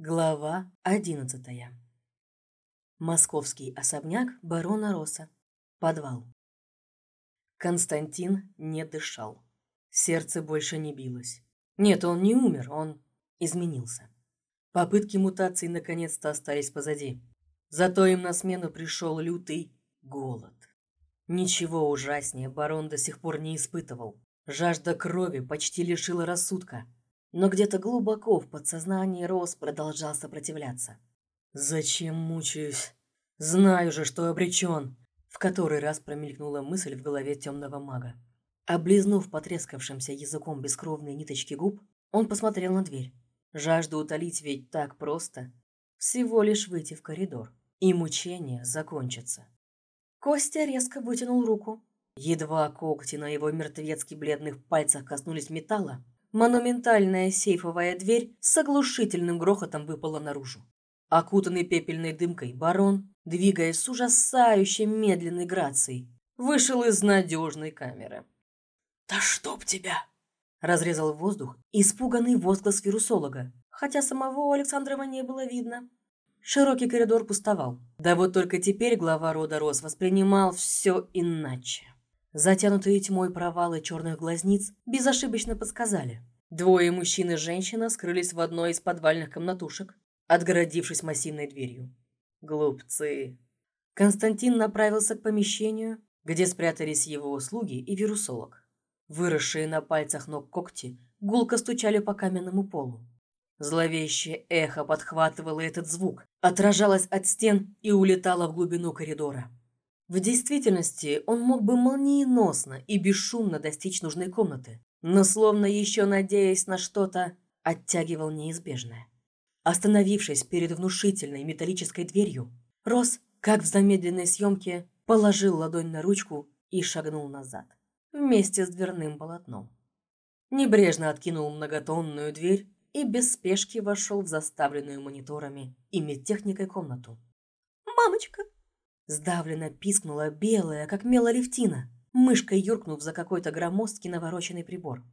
Глава одиннадцатая. Московский особняк барона Роса. Подвал. Константин не дышал. Сердце больше не билось. Нет, он не умер, он изменился. Попытки мутации наконец-то остались позади. Зато им на смену пришел лютый голод. Ничего ужаснее барон до сих пор не испытывал. Жажда крови почти лишила рассудка – но где-то глубоко в подсознании Рос продолжал сопротивляться. «Зачем мучаюсь? Знаю же, что обречен!» В который раз промелькнула мысль в голове темного мага. Облизнув потрескавшимся языком бескровные ниточки губ, он посмотрел на дверь. Жажду утолить ведь так просто. Всего лишь выйти в коридор, и мучение закончится. Костя резко вытянул руку. Едва когти на его мертвецки бледных пальцах коснулись металла, Монументальная сейфовая дверь с оглушительным грохотом выпала наружу. Окутанный пепельной дымкой барон, двигаясь с ужасающей медленной грацией, вышел из надежной камеры. «Да чтоб тебя!» – разрезал воздух испуганный возглас вирусолога, хотя самого Александрова не было видно. Широкий коридор пустовал. Да вот только теперь глава рода Рос воспринимал все иначе. Затянутые тьмой провалы черных глазниц безошибочно подсказали. Двое мужчин и женщина скрылись в одной из подвальных комнатушек, отгородившись массивной дверью. Глупцы. Константин направился к помещению, где спрятались его услуги и вирусолог. Выросшие на пальцах ног когти гулко стучали по каменному полу. Зловещее эхо подхватывало этот звук, отражалось от стен и улетало в глубину коридора. В действительности он мог бы молниеносно и бесшумно достичь нужной комнаты, но словно еще надеясь на что-то, оттягивал неизбежное. Остановившись перед внушительной металлической дверью, Рос, как в замедленной съемке, положил ладонь на ручку и шагнул назад, вместе с дверным полотном. Небрежно откинул многотонную дверь и без спешки вошел в заставленную мониторами и медтехникой комнату. «Мамочка!» Сдавленно пискнула белая, как мела левтина, мышкой юркнув за какой-то громоздкий навороченный прибор.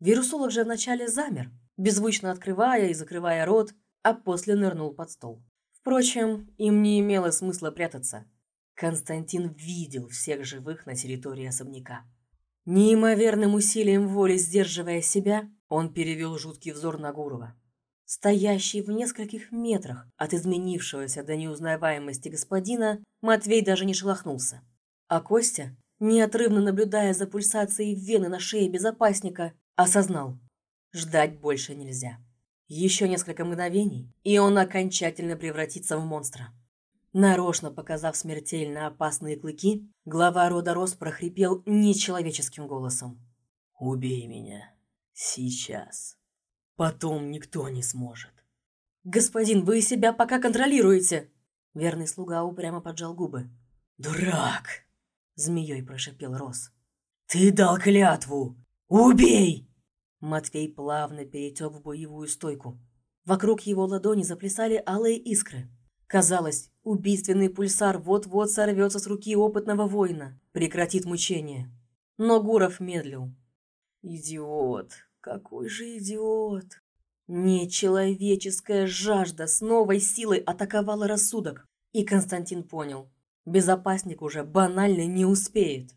Вирусолог же вначале замер, беззвучно открывая и закрывая рот, а после нырнул под стол. Впрочем, им не имело смысла прятаться. Константин видел всех живых на территории особняка. Неимоверным усилием воли сдерживая себя, он перевел жуткий взор на Гурова стоящий в нескольких метрах от изменившегося до неузнаваемости господина, Матвей даже не шелохнулся. А Костя, неотрывно наблюдая за пульсацией вены на шее безопасника, осознал – ждать больше нельзя. Еще несколько мгновений, и он окончательно превратится в монстра. Нарочно показав смертельно опасные клыки, глава рода Рос прохрипел нечеловеческим голосом. «Убей меня. Сейчас». Потом никто не сможет. «Господин, вы себя пока контролируете!» Верный слуга упрямо поджал губы. «Дурак!» Змеей прошипел Рос. «Ты дал клятву! Убей!» Матвей плавно перетек в боевую стойку. Вокруг его ладони заплясали алые искры. Казалось, убийственный пульсар вот-вот сорвется с руки опытного воина, прекратит мучение. Но Гуров медлил. «Идиот!» Какой же идиот! Нечеловеческая жажда с новой силой атаковала рассудок. И Константин понял, безопасник уже банально не успеет.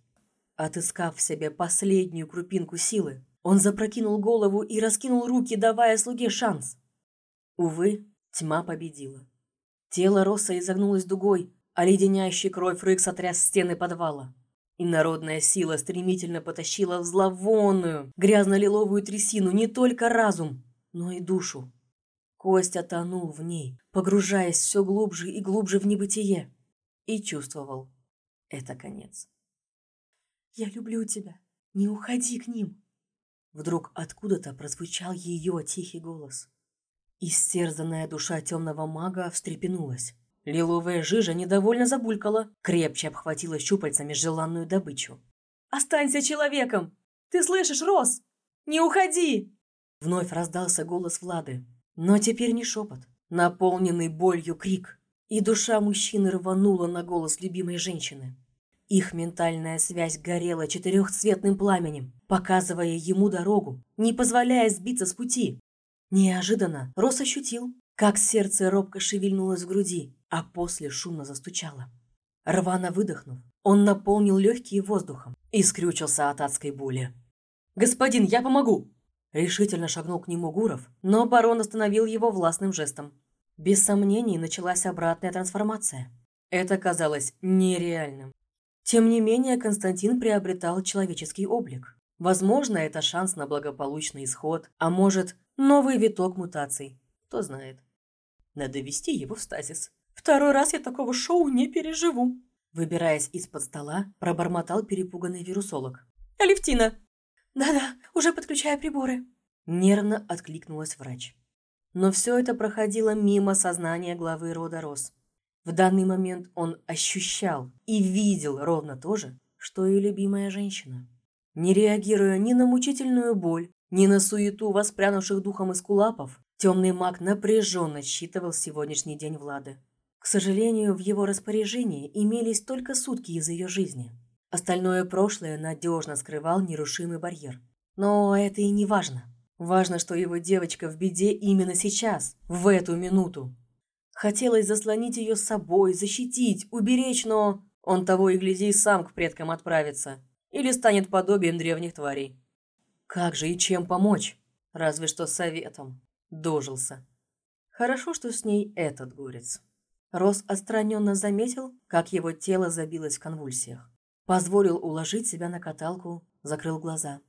Отыскав в себе последнюю крупинку силы, он запрокинул голову и раскинул руки, давая слуге шанс. Увы, тьма победила. Тело Росса изогнулось дугой, а леденящий кровь рык сотряс стены подвала. И народная сила стремительно потащила в зловонную, грязно-лиловую трясину не только разум, но и душу. Костя тонул в ней, погружаясь все глубже и глубже в небытие. И чувствовал. Это конец. «Я люблю тебя. Не уходи к ним!» Вдруг откуда-то прозвучал ее тихий голос. Истерзанная душа темного мага встрепенулась. Лиловая жижа недовольно забулькала, крепче обхватила щупальцами желанную добычу. «Останься человеком! Ты слышишь, Рос? Не уходи!» Вновь раздался голос Влады, но теперь не шепот, наполненный болью крик. И душа мужчины рванула на голос любимой женщины. Их ментальная связь горела четырехцветным пламенем, показывая ему дорогу, не позволяя сбиться с пути. Неожиданно Рос ощутил, как сердце робко шевельнулось в груди, а после шумно застучало. Рвано выдохнув, он наполнил легкие воздухом и скрючился от адской боли. «Господин, я помогу!» Решительно шагнул к нему Гуров, но барон остановил его властным жестом. Без сомнений началась обратная трансформация. Это казалось нереальным. Тем не менее, Константин приобретал человеческий облик. Возможно, это шанс на благополучный исход, а может, новый виток мутаций. Кто знает. Надо ввести его в стазис. Второй раз я такого шоу не переживу. Выбираясь из-под стола, пробормотал перепуганный вирусолог. «Алевтина!» «Да-да, уже подключаю приборы!» Нервно откликнулась врач. Но все это проходило мимо сознания главы рода Рос. В данный момент он ощущал и видел ровно то же, что и любимая женщина. Не реагируя ни на мучительную боль, ни на суету воспрянувших духом эскулапов, темный маг напряженно считывал сегодняшний день Влады. К сожалению, в его распоряжении имелись только сутки из ее жизни. Остальное прошлое надежно скрывал нерушимый барьер. Но это и не важно. Важно, что его девочка в беде именно сейчас, в эту минуту. Хотелось заслонить ее с собой, защитить, уберечь, но он того и гляди сам к предкам отправится. Или станет подобием древних тварей. Как же и чем помочь? Разве что советом. Дожился. Хорошо, что с ней этот горец. Рос отстраненно заметил, как его тело забилось в конвульсиях. Позволил уложить себя на каталку, закрыл глаза.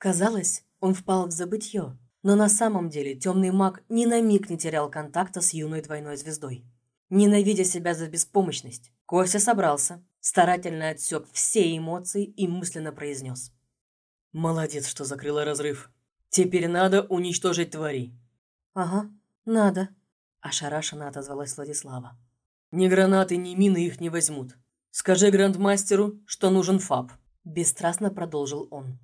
Казалось, он впал в забытье, но на самом деле темный маг ни на миг не терял контакта с юной двойной звездой. Ненавидя себя за беспомощность, Костя собрался, старательно отсек все эмоции и мысленно произнес. «Молодец, что закрыла разрыв. Теперь надо уничтожить тварей». «Ага, надо», – ошарашенно отозвалась Владислава. «Ни гранаты, ни мины их не возьмут. Скажи грандмастеру, что нужен ФАП», – бесстрастно продолжил он.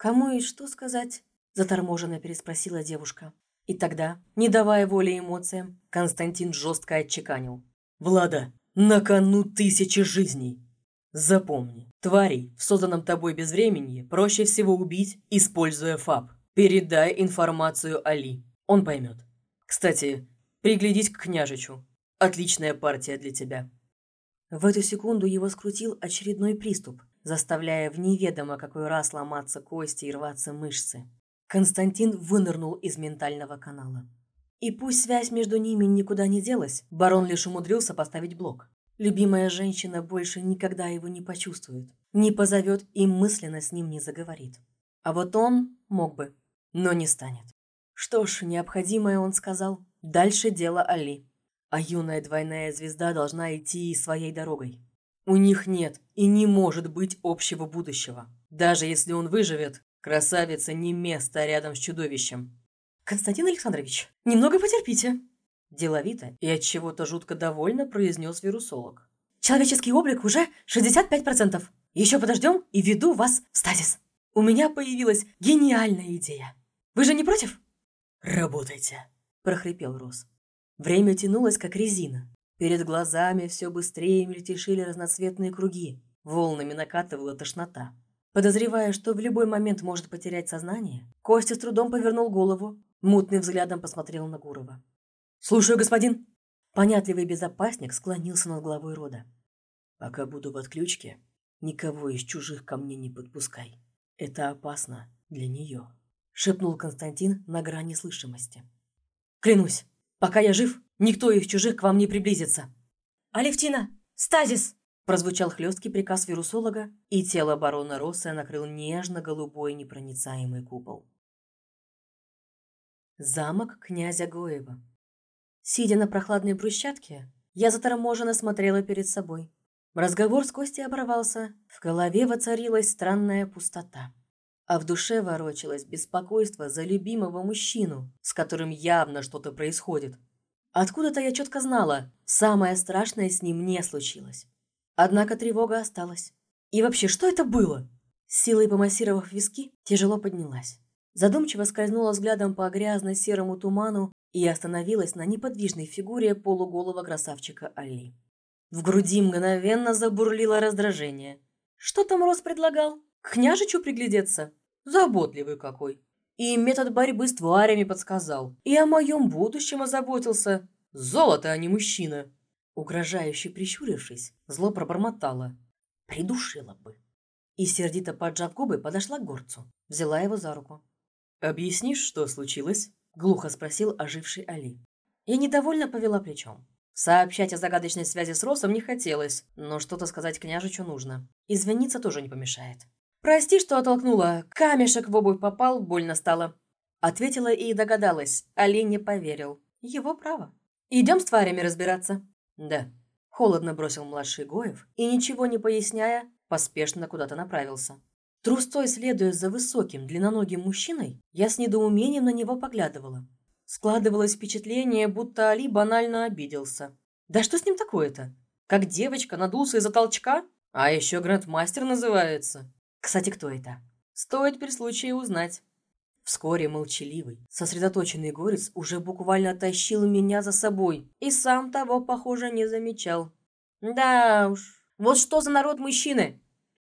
«Кому и что сказать?» – заторможенно переспросила девушка. И тогда, не давая воли эмоциям, Константин жестко отчеканил. «Влада, на кону тысячи жизней! Запомни, тварей в созданном тобой безвременье проще всего убить, используя ФАП. Передай информацию Али, он поймет. Кстати, приглядись к княжичу. Отличная партия для тебя». В эту секунду его скрутил очередной приступ, заставляя в неведомо какой раз ломаться кости и рваться мышцы. Константин вынырнул из ментального канала. И пусть связь между ними никуда не делась, барон лишь умудрился поставить блок. Любимая женщина больше никогда его не почувствует, не позовет и мысленно с ним не заговорит. А вот он мог бы, но не станет. Что ж, необходимое он сказал. Дальше дело Али. А юная двойная звезда должна идти своей дорогой. У них нет и не может быть общего будущего. Даже если он выживет, красавица не место рядом с чудовищем. «Константин Александрович, немного потерпите», Деловито и от чего-то жутко довольно произнес вирусолог. «Человеческий облик уже 65%. Еще подождем и веду вас в стазис. У меня появилась гениальная идея. Вы же не против?» «Работайте», – прохрипел Рос. Время тянулось, как резина. Перед глазами все быстрее мельтешили разноцветные круги. Волнами накатывала тошнота. Подозревая, что в любой момент может потерять сознание, Костя с трудом повернул голову, мутным взглядом посмотрел на Гурова. «Слушаю, господин!» Понятливый безопасник склонился над главой рода. «Пока буду в отключке, никого из чужих ко мне не подпускай. Это опасно для нее», — шепнул Константин на грани слышимости. «Клянусь, пока я жив, Никто из чужих к вам не приблизится. «Алевтина! Стазис!» Прозвучал хлесткий приказ вирусолога, и тело барона Росса накрыл нежно-голубой непроницаемый купол. Замок князя Гоева. Сидя на прохладной брусчатке, я заторможенно смотрела перед собой. Разговор с Костей оборвался, в голове воцарилась странная пустота. А в душе ворочалось беспокойство за любимого мужчину, с которым явно что-то происходит. Откуда-то я четко знала, самое страшное с ним не случилось. Однако тревога осталась. И вообще, что это было? С силой помассировав виски, тяжело поднялась. Задумчиво скользнула взглядом по грязно-серому туману и остановилась на неподвижной фигуре полуголого красавчика Али. В груди мгновенно забурлило раздражение. Что там Рос предлагал? К княжичу приглядеться? Заботливый какой. И метод борьбы с тварями подсказал. И о моем будущем озаботился. Золото, а не мужчина. Угрожающе прищурившись, зло пробормотала. Придушила бы. И, сердито поджав губы, подошла к горцу. Взяла его за руку. «Объяснишь, что случилось?» – глухо спросил оживший Али. Я недовольно повела плечом. Сообщать о загадочной связи с Росом не хотелось, но что-то сказать княжичу нужно. Извиниться тоже не помешает. «Прости, что оттолкнула. Камешек в обувь попал, больно стало». Ответила и догадалась. Али не поверил. Его право. «Идем с тварями разбираться?» «Да». Холодно бросил младший Гоев и, ничего не поясняя, поспешно куда-то направился. Трустой, следуя за высоким, длинноногим мужчиной, я с недоумением на него поглядывала. Складывалось впечатление, будто Али банально обиделся. Да что с ним такое-то? Как девочка надулся из-за толчка? А еще грандмастер называется. Кстати, кто это? Стоит при случае узнать. Вскоре молчаливый, сосредоточенный горец уже буквально тащил меня за собой и сам того, похоже, не замечал. Да уж, вот что за народ мужчины?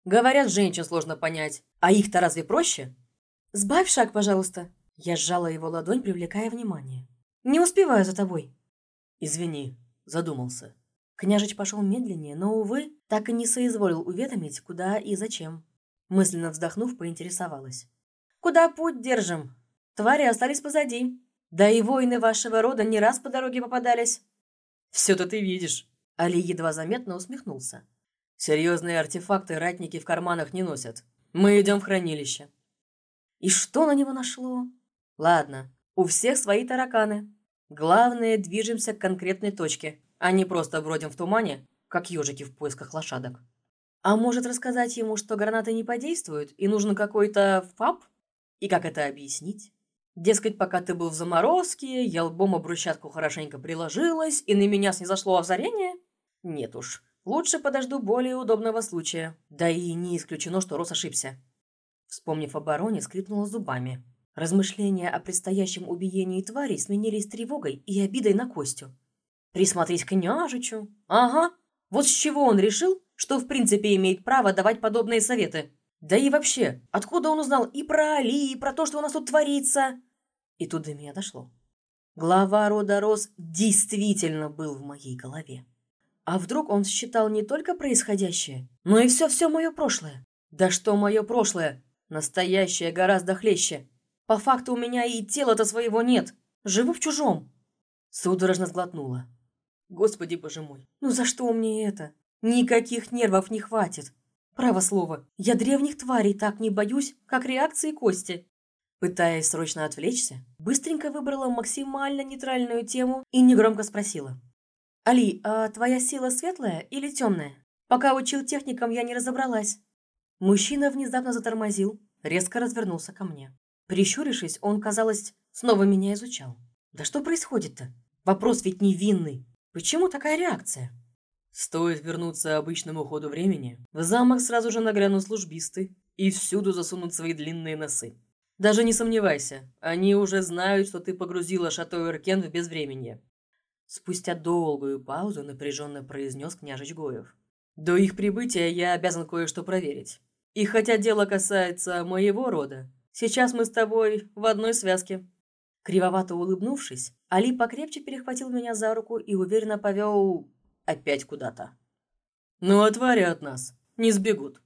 Говорят, женщин сложно понять. А их-то разве проще? Сбавь шаг, пожалуйста. Я сжала его ладонь, привлекая внимание. Не успеваю за тобой. Извини, задумался. Княжич пошел медленнее, но, увы, так и не соизволил уведомить, куда и зачем. Мысленно вздохнув, поинтересовалась. «Куда путь держим? Твари остались позади. Да и воины вашего рода не раз по дороге попадались». «Все-то ты видишь». Али едва заметно усмехнулся. Серьезные артефакты ратники в карманах не носят. Мы идем в хранилище. И что на него нашло? Ладно, у всех свои тараканы. Главное, движемся к конкретной точке, а не просто бродим в тумане, как ежики в поисках лошадок. А может рассказать ему, что гранаты не подействуют, и нужен какой-то фаб? И как это объяснить? Дескать, пока ты был в заморозке, я лбом об брусчатку хорошенько приложилась, и на меня снизошло озарение? Нет уж, Лучше подожду более удобного случая. Да и не исключено, что Рос ошибся. Вспомнив о бароне, скрипнула зубами. Размышления о предстоящем убиении тварей сменились тревогой и обидой на Костю. Присмотреть к княжичу? Ага. Вот с чего он решил, что в принципе имеет право давать подобные советы. Да и вообще, откуда он узнал и про Али, и про то, что у нас тут творится? И тут до меня дошло. Глава рода Рос действительно был в моей голове. А вдруг он считал не только происходящее, но и все-все мое прошлое? Да что мое прошлое? Настоящее гораздо хлеще. По факту у меня и тела-то своего нет. Живу в чужом. Судорожно сглотнула. Господи боже мой, ну за что мне это? Никаких нервов не хватит. Право слово, я древних тварей так не боюсь, как реакции Кости. Пытаясь срочно отвлечься, быстренько выбрала максимально нейтральную тему и негромко спросила. «Али, а твоя сила светлая или темная? Пока учил техникам, я не разобралась». Мужчина внезапно затормозил, резко развернулся ко мне. Прищурившись, он, казалось, снова меня изучал. «Да что происходит-то? Вопрос ведь невинный. Почему такая реакция?» Стоит вернуться обычному ходу времени, в замок сразу же нагрянут службисты и всюду засунут свои длинные носы. Даже не сомневайся, они уже знают, что ты погрузила Шато Эркен в безвременье. Спустя долгую паузу напряженно произнес княжич Гоев. «До их прибытия я обязан кое-что проверить. И хотя дело касается моего рода, сейчас мы с тобой в одной связке». Кривовато улыбнувшись, Али покрепче перехватил меня за руку и уверенно повел опять куда-то. «Ну, отвари от нас, не сбегут».